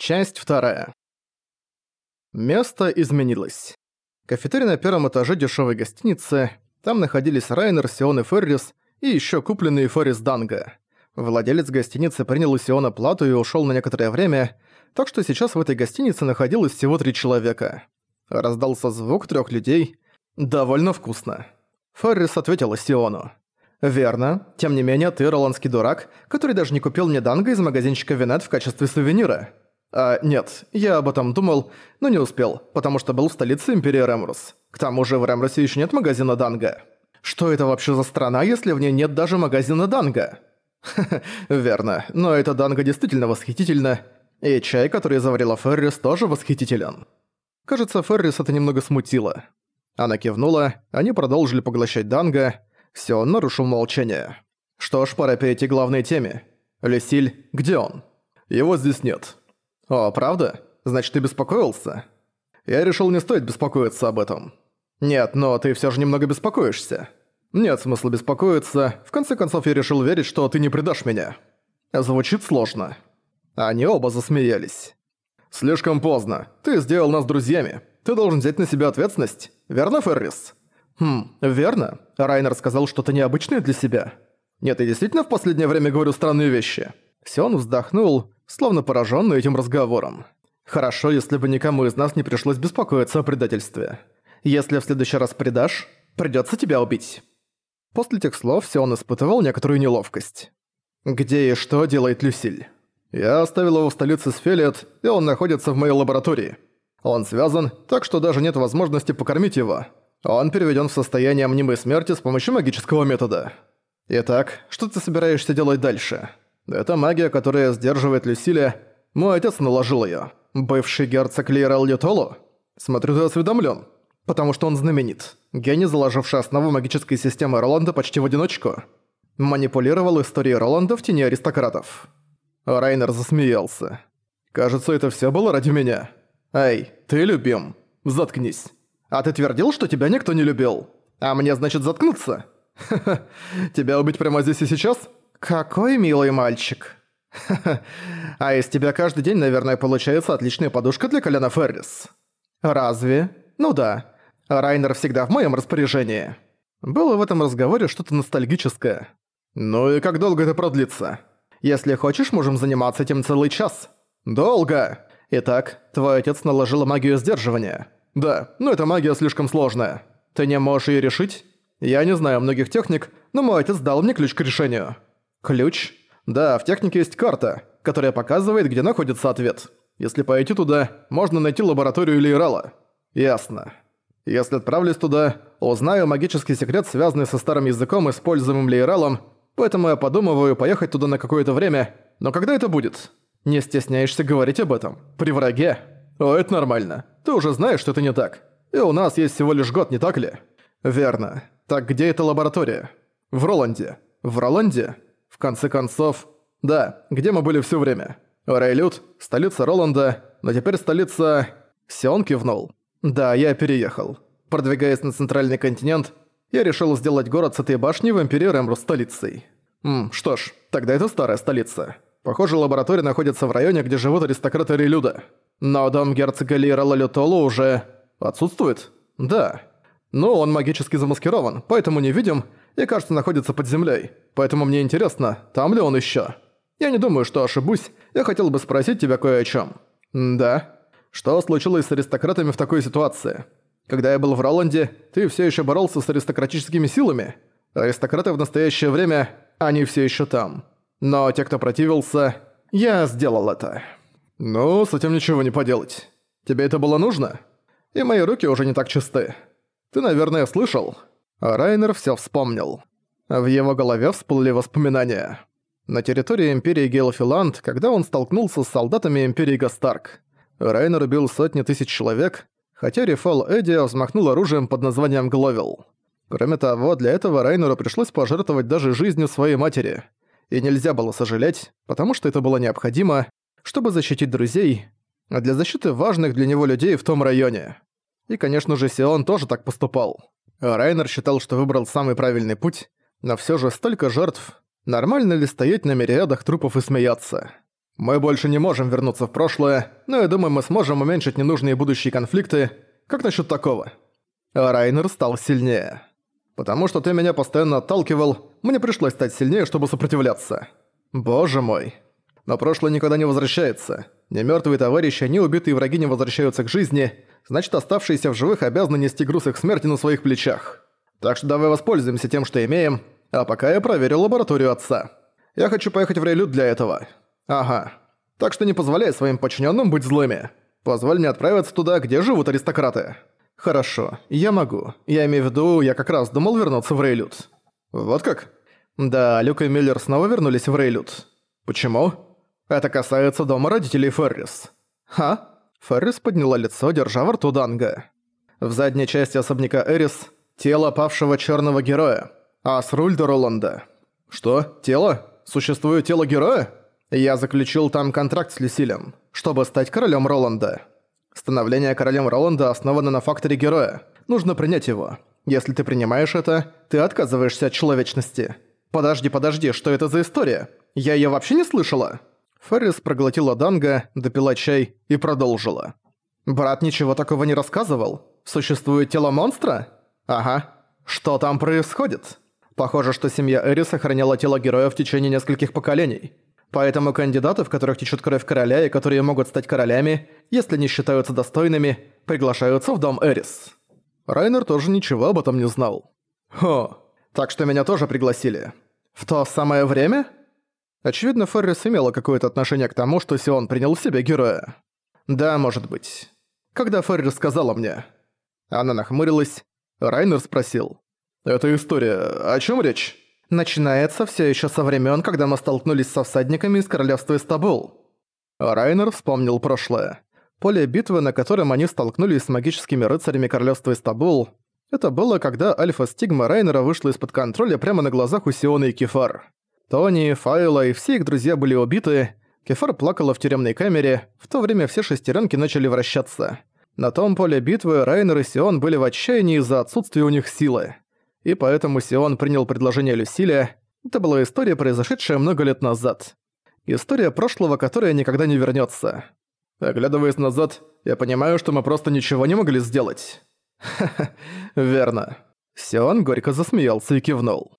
Часть вторая. Место изменилось. Кафетерий на первом этаже дешевой гостиницы. Там находились Райнер, Сион и Феррис, и еще купленный Феррис Данга. Владелец гостиницы принял у Сиона плату и ушел на некоторое время, так что сейчас в этой гостинице находилось всего три человека. Раздался звук трех людей. «Довольно вкусно». Феррис ответила Сиону. «Верно. Тем не менее, ты роландский дурак, который даже не купил мне данго из магазинчика Винет в качестве сувенира». А, нет, я об этом думал, но не успел, потому что был в столице Империи Ремрус. К тому же в Ремрусе еще нет магазина Данга. Что это вообще за страна, если в ней нет даже магазина Данга? верно, но эта Данга действительно восхитительна, и чай, который заварила Феррис, тоже восхитителен. Кажется, Феррис это немного смутило. Она кивнула, они продолжили поглощать Данга, Все, нарушил молчание. Что ж, пора перейти к главной теме. Люсиль, где он? Его здесь нет. «О, правда? Значит, ты беспокоился?» «Я решил не стоит беспокоиться об этом». «Нет, но ты всё же немного беспокоишься». «Нет смысла беспокоиться. В конце концов, я решил верить, что ты не предашь меня». Звучит сложно. Они оба засмеялись. «Слишком поздно. Ты сделал нас друзьями. Ты должен взять на себя ответственность. Верно, Феррис?» «Хм, верно. Райнер сказал что-то необычное для себя». «Нет, я действительно в последнее время говорю странные вещи». Сион вздохнул, словно поражённый этим разговором. «Хорошо, если бы никому из нас не пришлось беспокоиться о предательстве. Если в следующий раз предашь, придётся тебя убить». После этих слов Сион испытывал некоторую неловкость. «Где и что делает Люсиль?» «Я оставил его в столице Сфелиет, и он находится в моей лаборатории. Он связан, так что даже нет возможности покормить его. Он переведён в состояние мнимой смерти с помощью магического метода. Итак, что ты собираешься делать дальше?» Это магия, которая сдерживает Люсилия. Мой отец наложил её. Бывший герцог Лейрал Лютолу? Смотрю, ты осведомлен. Потому что он знаменит. Гений, заложивший основу магической системы Роланда почти в одиночку. Манипулировал историей Роланда в тени аристократов. Райнер засмеялся. «Кажется, это всё было ради меня. Эй, ты любим. Заткнись. А ты твердил, что тебя никто не любил? А мне, значит, заткнуться? Ха-ха. Тебя убить прямо здесь и сейчас?» «Какой милый мальчик!» а из тебя каждый день, наверное, получается отличная подушка для Коляна Феррис». «Разве? Ну да. Райнер всегда в моем распоряжении». Было в этом разговоре что-то ностальгическое. «Ну и как долго это продлится?» «Если хочешь, можем заниматься этим целый час». «Долго!» «Итак, твой отец наложил магию сдерживания». «Да, но эта магия слишком сложная. Ты не можешь ее решить?» «Я не знаю многих техник, но мой отец дал мне ключ к решению». Ключ? Да, в технике есть карта, которая показывает, где находится ответ. Если пойти туда, можно найти лабораторию Лейрала. Ясно. Если отправлюсь туда, узнаю магический секрет, связанный со старым языком, используемым Лейралом, поэтому я подумываю поехать туда на какое-то время. Но когда это будет? Не стесняешься говорить об этом? При враге? О, это нормально. Ты уже знаешь, что это не так. И у нас есть всего лишь год, не так ли? Верно. Так где эта лаборатория? В Роланде. В Роланде? Конце концов, да, где мы были все время? Рейлют, столица Роланда, но теперь столица... Сион кивнул. Да, я переехал. Продвигаясь на центральный континент, я решил сделать город с этой башней в Империи Рэмру столицей. Ммм, что ж, тогда это старая столица. Похоже, лаборатория находится в районе, где живут аристократы Рейлюда. Но дом герцога Лирала Лютолу уже... отсутствует? Да. Но он магически замаскирован, поэтому не видим, и, кажется, находится под землей. Поэтому мне интересно, там ли он еще. Я не думаю, что ошибусь. Я хотел бы спросить тебя кое о чем. Да. Что случилось с аристократами в такой ситуации? Когда я был в Роланде, ты все еще боролся с аристократическими силами. Аристократы в настоящее время, они все еще там. Но те, кто противился, я сделал это. Ну, с этим ничего не поделать. Тебе это было нужно? И мои руки уже не так чисты. Ты, наверное, слышал? А Райнер все вспомнил. В его голове всплыли воспоминания. На территории Империи Гелофиланд, когда он столкнулся с солдатами Империи Гастарк. Райнер убил сотни тысяч человек, хотя Рефал Эдди взмахнул оружием под названием Гловел. Кроме того, для этого Райнеру пришлось пожертвовать даже жизнью своей матери. И нельзя было сожалеть, потому что это было необходимо, чтобы защитить друзей, а для защиты важных для него людей в том районе. И, конечно же, Сион тоже так поступал. Райнер считал, что выбрал самый правильный путь, но все же столько жертв. Нормально ли стоять на мириадах трупов и смеяться? Мы больше не можем вернуться в прошлое, но я думаю, мы сможем уменьшить ненужные будущие конфликты. Как насчет такого? Райнер стал сильнее. Потому что ты меня постоянно отталкивал, мне пришлось стать сильнее, чтобы сопротивляться. Боже мой. Но прошлое никогда не возвращается. Ни мертвые товарищи, ни убитые враги не возвращаются к жизни, значит оставшиеся в живых обязаны нести груз их смерти на своих плечах. Так что давай воспользуемся тем, что имеем, а пока я проверю лабораторию отца. Я хочу поехать в Рейлют для этого. Ага. Так что не позволяй своим подчиненным быть злыми. Позволь мне отправиться туда, где живут аристократы. Хорошо, я могу. Я имею в виду, я как раз думал вернуться в Рейлют. Вот как? Да, Люк и Миллер снова вернулись в Рейлют. Почему? Это касается дома родителей Феррис. Ха? Феррис подняла лицо, держа во рту Данга. В задней части особняка Эрис – тело павшего черного героя. Асрульда Роланда. Что? Тело? Существует тело героя? Я заключил там контракт с Люсилем, чтобы стать королем Роланда. Становление королем Роланда основано на факторе героя. Нужно принять его. Если ты принимаешь это, ты отказываешься от человечности. Подожди, подожди, что это за история? Я её вообще не слышала. Феррис проглотила данга, допила чай и продолжила. Брат ничего такого не рассказывал. Существует тело монстра? Ага. Что там происходит? Похоже, что семья Эри сохраняла тело героя в течение нескольких поколений. Поэтому кандидаты, в которых течет кровь короля и которые могут стать королями, если не считаются достойными, приглашаются в дом Эрис. Райнер тоже ничего об этом не знал. Хо, так что меня тоже пригласили. В то самое время? Очевидно, Феррис имела какое-то отношение к тому, что Сион принял в себя героя. Да, может быть. Когда Феррис сказала мне. Она нахмурилась. Райнер спросил. «Это история. О чем речь?» начинается все еще со времен, когда мы столкнулись со всадниками из королевства Истабул. Райнер вспомнил прошлое. Поле битвы, на котором они столкнулись с магическими рыцарями королевства Истабул, это было, когда альфа-стигма Райнера вышла из-под контроля прямо на глазах у Сиона и Кефар. Тони, Файла и все их друзья были убиты, Кефар плакала в тюремной камере, в то время все шестеренки начали вращаться. На том поле битвы Райнер и Сион были в отчаянии из-за отсутствия у них силы и поэтому Сион принял предложение Люсиля. Это была история, произошедшая много лет назад. История прошлого, которая никогда не вернется. Оглядываясь назад, я понимаю, что мы просто ничего не могли сделать. Ха-ха, верно. Сион горько засмеялся и кивнул.